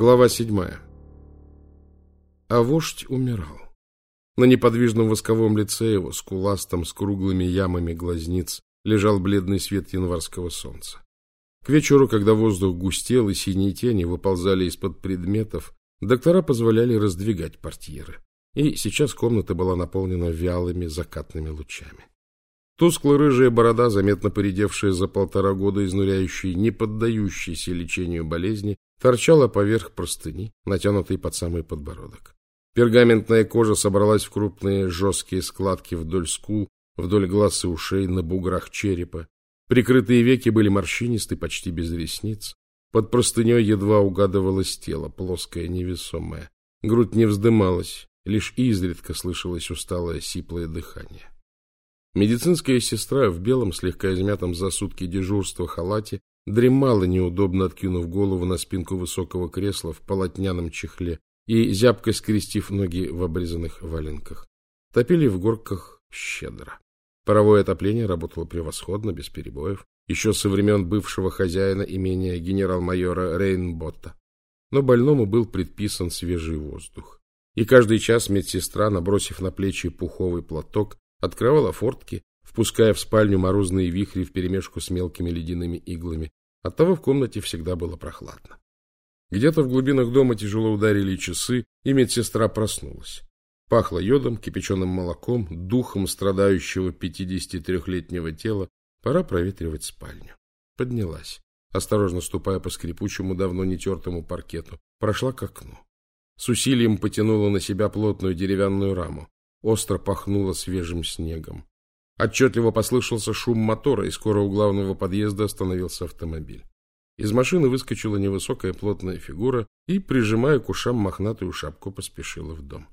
Глава седьмая. А вождь умирал. На неподвижном восковом лице его, скуластом, с круглыми ямами глазниц, лежал бледный свет январского солнца. К вечеру, когда воздух густел и синие тени выползали из-под предметов, доктора позволяли раздвигать портьеры. И сейчас комната была наполнена вялыми закатными лучами. Тускло-рыжая борода, заметно поредевшая за полтора года изнуряющей, не поддающейся лечению болезни, торчала поверх простыни, натянутой под самый подбородок. Пергаментная кожа собралась в крупные жесткие складки вдоль скул, вдоль глаз и ушей, на буграх черепа. Прикрытые веки были морщинисты, почти без ресниц. Под простыней едва угадывалось тело, плоское, невесомое. Грудь не вздымалась, лишь изредка слышалось усталое сиплое дыхание. Медицинская сестра в белом, слегка измятом за сутки дежурства халате дремала, неудобно откинув голову на спинку высокого кресла в полотняном чехле и зябко скрестив ноги в обрезанных валенках. Топили в горках щедро. Паровое отопление работало превосходно, без перебоев, еще со времен бывшего хозяина имения генерал-майора Рейнботта. Но больному был предписан свежий воздух. И каждый час медсестра, набросив на плечи пуховый платок, открывала фортки, впуская в спальню морозные вихри вперемешку с мелкими ледяными иглами. Оттого в комнате всегда было прохладно. Где-то в глубинах дома тяжело ударили часы, и медсестра проснулась. Пахло йодом, кипяченым молоком, духом страдающего 53-летнего тела. Пора проветривать спальню. Поднялась, осторожно ступая по скрипучему, давно не тертому паркету. Прошла к окну. С усилием потянула на себя плотную деревянную раму. Остро пахнуло свежим снегом. Отчетливо послышался шум мотора, и скоро у главного подъезда остановился автомобиль. Из машины выскочила невысокая плотная фигура и, прижимая к ушам мохнатую шапку, поспешила в дом.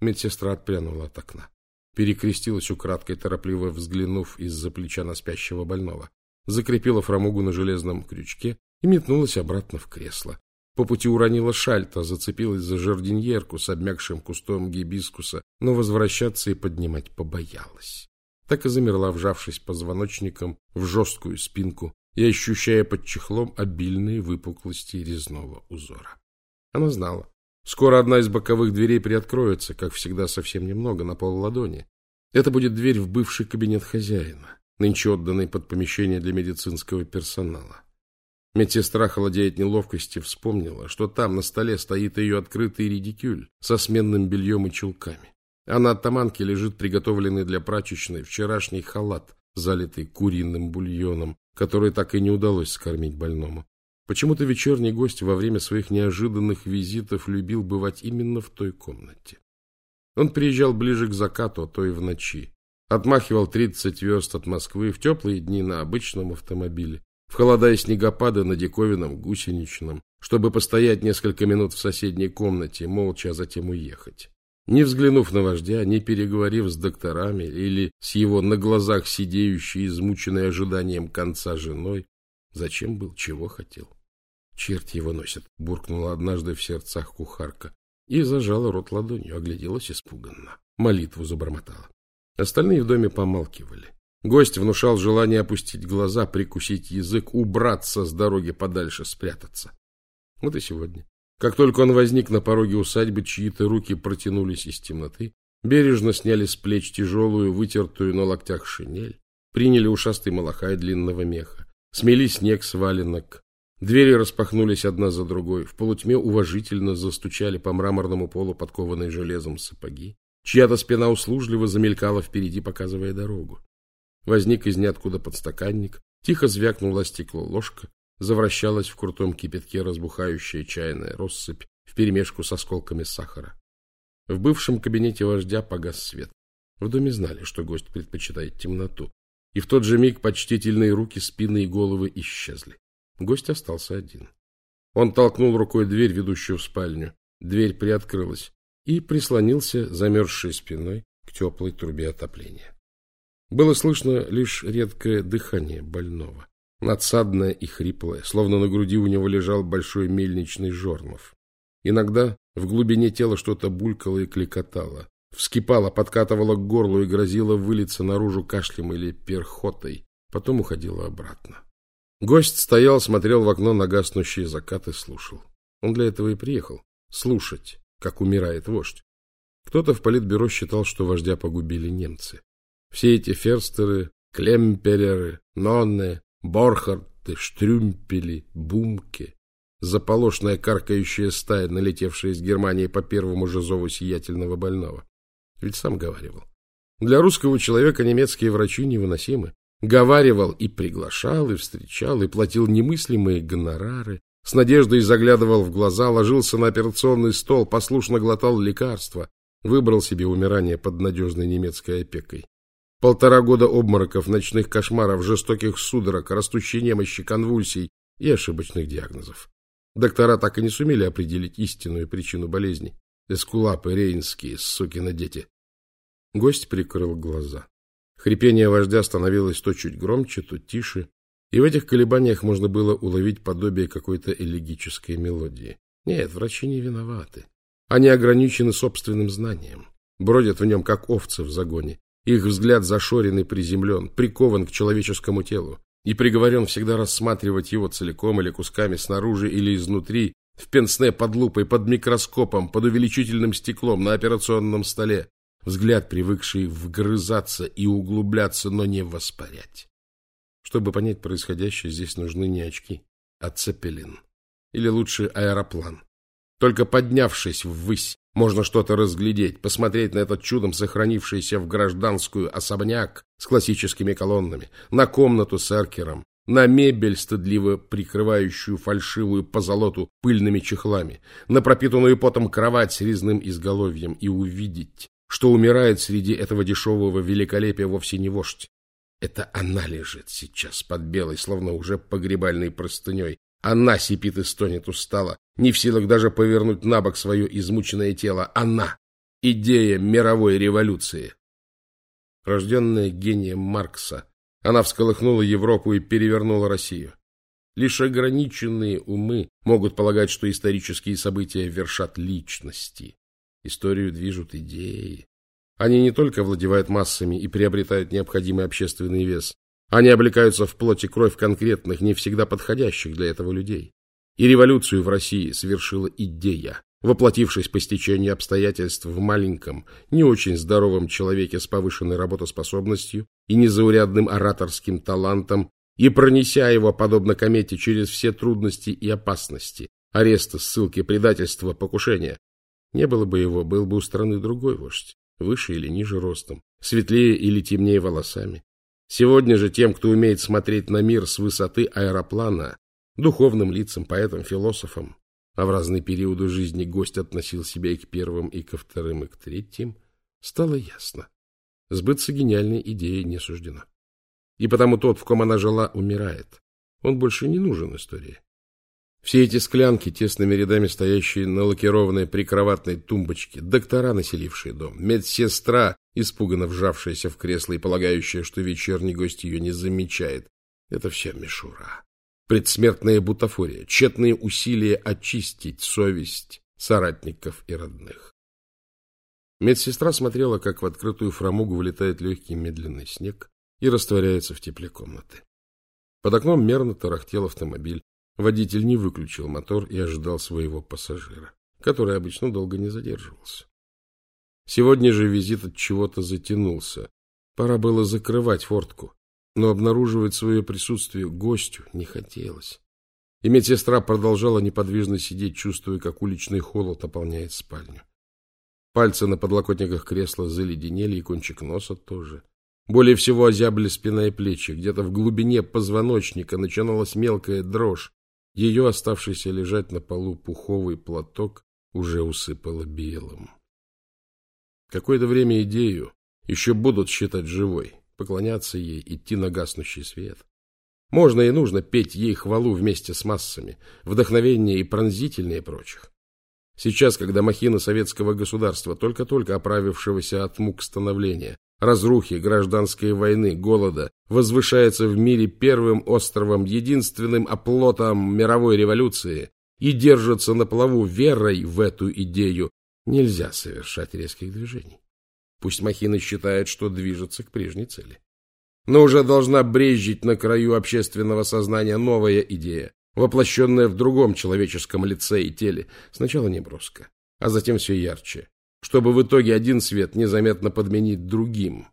Медсестра отпрянула от окна. Перекрестилась украдкой, торопливо взглянув из-за плеча на спящего больного. Закрепила фрамугу на железном крючке и метнулась обратно в кресло. По пути уронила шальта, зацепилась за жардиньерку с обмякшим кустом гибискуса, но возвращаться и поднимать побоялась. Так и замерла, вжавшись позвоночником в жесткую спинку и ощущая под чехлом обильные выпуклости резного узора. Она знала. Скоро одна из боковых дверей приоткроется, как всегда совсем немного, на пол ладони. Это будет дверь в бывший кабинет хозяина, нынче отданный под помещение для медицинского персонала. Медсестра, холодея от неловкости, вспомнила, что там на столе стоит ее открытый редикюль со сменным бельем и чулками. А на оттаманке лежит приготовленный для прачечной вчерашний халат, залитый куриным бульоном, который так и не удалось скормить больному. Почему-то вечерний гость во время своих неожиданных визитов любил бывать именно в той комнате. Он приезжал ближе к закату, а то и в ночи. Отмахивал 30 верст от Москвы в теплые дни на обычном автомобиле, в холода и снегопады на диковинном гусеничном, чтобы постоять несколько минут в соседней комнате, молча, а затем уехать. Не взглянув на вождя, не переговорив с докторами или с его на глазах сидеющей, измученной ожиданием конца женой, зачем был, чего хотел? Черт его носит, буркнула однажды в сердцах кухарка и зажала рот ладонью, огляделась испуганно. Молитву забормотала. Остальные в доме помалкивали. Гость внушал желание опустить глаза, прикусить язык, убраться с дороги подальше, спрятаться. Вот и сегодня. Как только он возник на пороге усадьбы, чьи-то руки протянулись из темноты, бережно сняли с плеч тяжелую, вытертую на локтях шинель, приняли ушастый малахай длинного меха, смели снег с валенок. Двери распахнулись одна за другой, в полутьме уважительно застучали по мраморному полу подкованные железом сапоги. Чья-то спина услужливо замелькала впереди, показывая дорогу. Возник из ниоткуда подстаканник, тихо звякнула стекло ложка, завращалась в крутом кипятке разбухающая чайная россыпь вперемешку с осколками сахара. В бывшем кабинете вождя погас свет. В доме знали, что гость предпочитает темноту. И в тот же миг почтительные руки, спины и головы исчезли. Гость остался один. Он толкнул рукой дверь, ведущую в спальню. Дверь приоткрылась и прислонился замерзшей спиной к теплой трубе отопления. Было слышно лишь редкое дыхание больного, надсадное и хриплое, словно на груди у него лежал большой мельничный жормов. Иногда в глубине тела что-то булькало и кликотало, вскипало, подкатывало к горлу и грозило вылиться наружу кашлем или перхотой, потом уходило обратно. Гость стоял, смотрел в окно на гаснущий закат и слушал. Он для этого и приехал — слушать, как умирает вождь. Кто-то в политбюро считал, что вождя погубили немцы. Все эти ферстеры, клемпереры, нонны, борхарты, штрюмпели, бумки, заполошная каркающая стая, налетевшая из Германии по первому же зову сиятельного больного. Ведь сам говаривал. Для русского человека немецкие врачи невыносимы. Говаривал и приглашал, и встречал, и платил немыслимые гонорары, с надеждой заглядывал в глаза, ложился на операционный стол, послушно глотал лекарства, выбрал себе умирание под надежной немецкой опекой. Полтора года обмороков, ночных кошмаров, жестоких судорог, растущей немощи, конвульсий и ошибочных диагнозов. Доктора так и не сумели определить истинную причину болезни. Эскулапы рейнские, сукины дети. Гость прикрыл глаза. Хрипение вождя становилось то чуть громче, то тише, и в этих колебаниях можно было уловить подобие какой-то элегической мелодии. Нет, врачи не виноваты. Они ограничены собственным знанием, бродят в нем, как овцы в загоне. Их взгляд зашорен и приземлен, прикован к человеческому телу и приговорен всегда рассматривать его целиком или кусками снаружи или изнутри, в пенсне под лупой, под микроскопом, под увеличительным стеклом на операционном столе. Взгляд, привыкший вгрызаться и углубляться, но не воспарять. Чтобы понять происходящее, здесь нужны не очки, а цепелин. Или лучше аэроплан. Только поднявшись ввысь, можно что-то разглядеть, посмотреть на этот чудом сохранившийся в гражданскую особняк с классическими колоннами, на комнату с эркером, на мебель, стыдливо прикрывающую фальшивую позолоту пыльными чехлами, на пропитанную потом кровать с резным изголовьем и увидеть, что умирает среди этого дешевого великолепия вовсе не вождь. Это она лежит сейчас под белой, словно уже погребальной простыней, она сипит и стонет устало, не в силах даже повернуть на бок свое измученное тело. Она — идея мировой революции. Рожденная гением Маркса, она всколыхнула Европу и перевернула Россию. Лишь ограниченные умы могут полагать, что исторические события вершат личности. Историю движут идеи. Они не только владевают массами и приобретают необходимый общественный вес, они облекаются в плоть и кровь конкретных, не всегда подходящих для этого людей. И революцию в России совершила идея, воплотившись по стечению обстоятельств в маленьком, не очень здоровом человеке с повышенной работоспособностью и незаурядным ораторским талантом, и пронеся его, подобно комете, через все трудности и опасности, аресты, ссылки, предательства, покушения. Не было бы его, был бы у страны другой вождь, выше или ниже ростом, светлее или темнее волосами, Сегодня же тем, кто умеет смотреть на мир с высоты аэроплана, духовным лицам, поэтам, философам, а в разные периоды жизни гость относил себя и к первым, и ко вторым, и к третьим, стало ясно. Сбыться гениальной идеи не суждено. И потому тот, в ком она жила, умирает. Он больше не нужен истории. Все эти склянки, тесными рядами стоящие на лакированной прикроватной тумбочке, доктора, населившие дом, медсестра, испуганно вжавшаяся в кресло и полагающая, что вечерний гость ее не замечает. Это все мишура. Предсмертная бутафория, тщетные усилия очистить совесть соратников и родных. Медсестра смотрела, как в открытую фрамугу вылетает легкий медленный снег и растворяется в тепле комнаты. Под окном мерно тарахтел автомобиль. Водитель не выключил мотор и ожидал своего пассажира, который обычно долго не задерживался. Сегодня же визит от чего-то затянулся. Пора было закрывать фортку, но обнаруживать свое присутствие гостю не хотелось. И медсестра продолжала неподвижно сидеть, чувствуя, как уличный холод наполняет спальню. Пальцы на подлокотниках кресла заледенели, и кончик носа тоже. Более всего озябли спина и плечи. Где-то в глубине позвоночника начиналась мелкая дрожь. Ее, оставшийся лежать на полу пуховый платок, уже усыпало белым. Какое-то время идею еще будут считать живой, поклоняться ей, идти на гаснущий свет. Можно и нужно петь ей хвалу вместе с массами, вдохновение и пронзительнее прочих. Сейчас, когда махина советского государства, только-только оправившегося от мук становления, разрухи, гражданской войны, голода, возвышается в мире первым островом, единственным оплотом мировой революции и держится на плаву верой в эту идею, нельзя совершать резких движений. Пусть махина считает, что движется к прежней цели. Но уже должна брезжить на краю общественного сознания новая идея, воплощенная в другом человеческом лице и теле, сначала неброско, а затем все ярче, чтобы в итоге один свет незаметно подменить другим.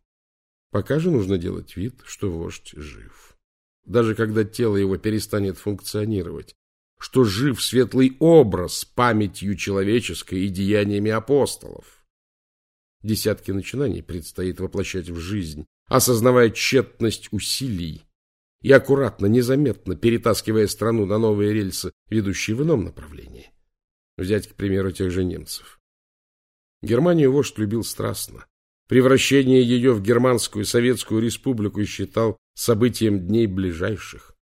Пока же нужно делать вид, что вождь жив. Даже когда тело его перестанет функционировать, что жив светлый образ памятью человеческой и деяниями апостолов. Десятки начинаний предстоит воплощать в жизнь, осознавая тщетность усилий и аккуратно, незаметно перетаскивая страну на новые рельсы, ведущие в ином направлении. Взять, к примеру, тех же немцев. Германию вождь любил страстно. Превращение ее в Германскую Советскую Республику считал событием дней ближайших.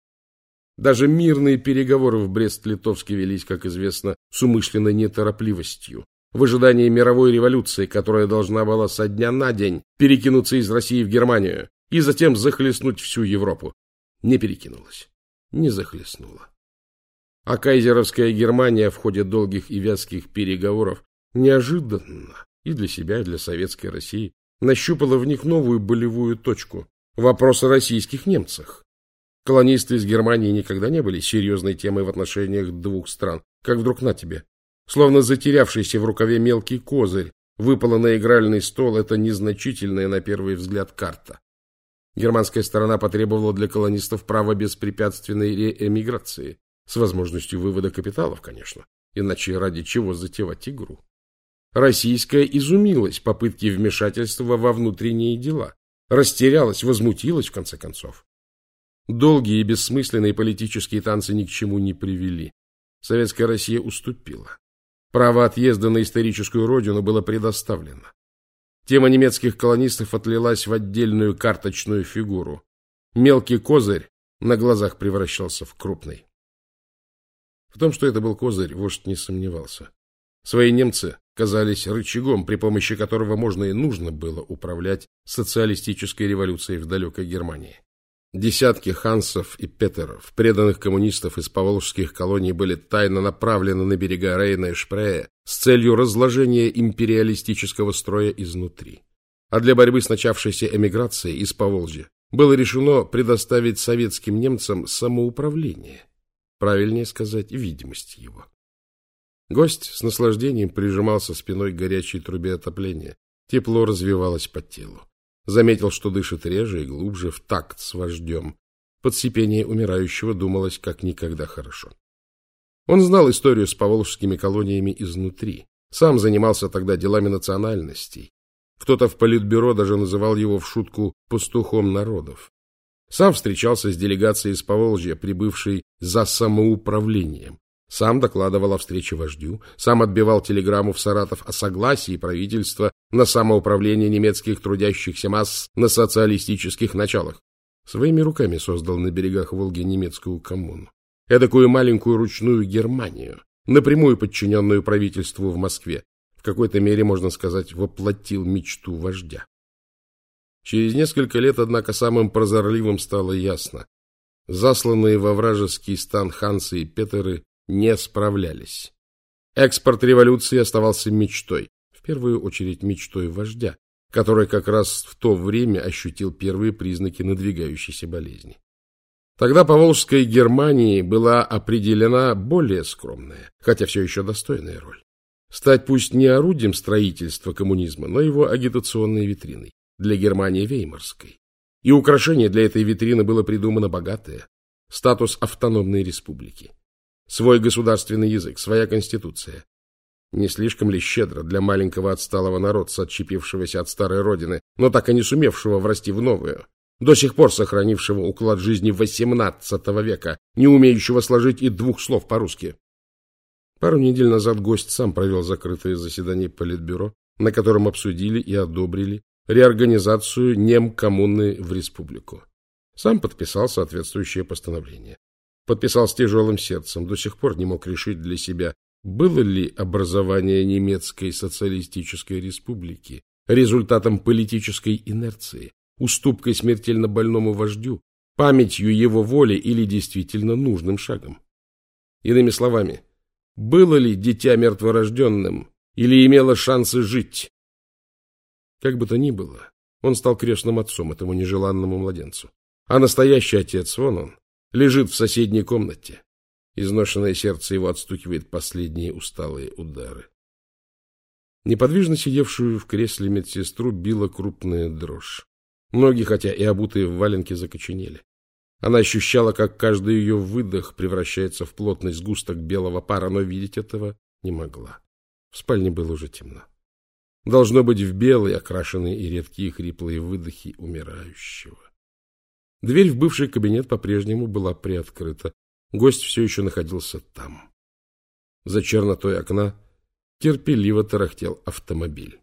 Даже мирные переговоры в Брест-Литовске велись, как известно, с умышленной неторопливостью, в ожидании мировой революции, которая должна была со дня на день перекинуться из России в Германию и затем захлестнуть всю Европу. Не перекинулась, не захлестнула. А кайзеровская Германия в ходе долгих и вязких переговоров неожиданно и для себя, и для советской России нащупала в них новую болевую точку – вопрос о российских немцах. Колонисты из Германии никогда не были серьезной темой в отношениях двух стран, как вдруг на тебе. Словно затерявшийся в рукаве мелкий козырь, выпала на игральный стол эта незначительная на первый взгляд карта. Германская сторона потребовала для колонистов права беспрепятственной реэмиграции, с возможностью вывода капиталов, конечно, иначе ради чего затевать игру. Российская изумилась попытке вмешательства во внутренние дела, растерялась, возмутилась в конце концов. Долгие и бессмысленные политические танцы ни к чему не привели. Советская Россия уступила. Право отъезда на историческую родину было предоставлено. Тема немецких колонистов отлилась в отдельную карточную фигуру. Мелкий козырь на глазах превращался в крупный. В том, что это был козырь, вождь не сомневался. Свои немцы казались рычагом, при помощи которого можно и нужно было управлять социалистической революцией в далекой Германии. Десятки хансов и петеров, преданных коммунистов из поволжских колоний, были тайно направлены на берега Рейна и Шпрея с целью разложения империалистического строя изнутри. А для борьбы с начавшейся эмиграцией из Поволжья было решено предоставить советским немцам самоуправление, правильнее сказать, видимость его. Гость с наслаждением прижимался спиной к горячей трубе отопления. Тепло развивалось по телу. Заметил, что дышит реже и глубже, в такт с вождем. Под сипение умирающего думалось как никогда хорошо. Он знал историю с поволжскими колониями изнутри. Сам занимался тогда делами национальностей. Кто-то в политбюро даже называл его в шутку «пастухом народов». Сам встречался с делегацией из Поволжья, прибывшей за самоуправлением. Сам докладывал о встрече вождю, сам отбивал телеграмму в Саратов о согласии правительства на самоуправление немецких трудящихся масс на социалистических началах. Своими руками создал на берегах Волги немецкую коммуну. Эдакую маленькую ручную Германию, напрямую подчиненную правительству в Москве. В какой-то мере, можно сказать, воплотил мечту вождя. Через несколько лет, однако, самым прозорливым стало ясно. Засланные во вражеский стан хансы и петеры не справлялись. Экспорт революции оставался мечтой, первую очередь мечтой вождя, который как раз в то время ощутил первые признаки надвигающейся болезни. Тогда Поволжской Германии была определена более скромная, хотя все еще достойная роль. Стать пусть не орудием строительства коммунизма, но его агитационной витриной для Германии Веймарской. И украшение для этой витрины было придумано богатое – статус автономной республики. Свой государственный язык, своя конституция. Не слишком ли щедро для маленького отсталого народца, отщепившегося от старой родины, но так и не сумевшего врасти в новую, до сих пор сохранившего уклад жизни XVIII века, не умеющего сложить и двух слов по-русски? Пару недель назад гость сам провел закрытое заседание Политбюро, на котором обсудили и одобрили реорганизацию немкоммуны в республику. Сам подписал соответствующее постановление подписал с тяжелым сердцем, до сих пор не мог решить для себя, было ли образование немецкой социалистической республики результатом политической инерции, уступкой смертельно больному вождю, памятью его воли или действительно нужным шагом. Иными словами, было ли дитя мертворожденным или имело шансы жить? Как бы то ни было, он стал крестным отцом этому нежеланному младенцу. А настоящий отец, вон он, лежит в соседней комнате. Изношенное сердце его отстукивает последние усталые удары. Неподвижно сидевшую в кресле медсестру била крупная дрожь. Ноги, хотя и обутые в валенки, закоченели. Она ощущала, как каждый ее выдох превращается в плотный сгусток белого пара, но видеть этого не могла. В спальне было уже темно. Должно быть в белые, окрашенные и редкие хриплые выдохи умирающего. Дверь в бывший кабинет по-прежнему была приоткрыта. Гость все еще находился там. За чернотой окна терпеливо тарахтел автомобиль.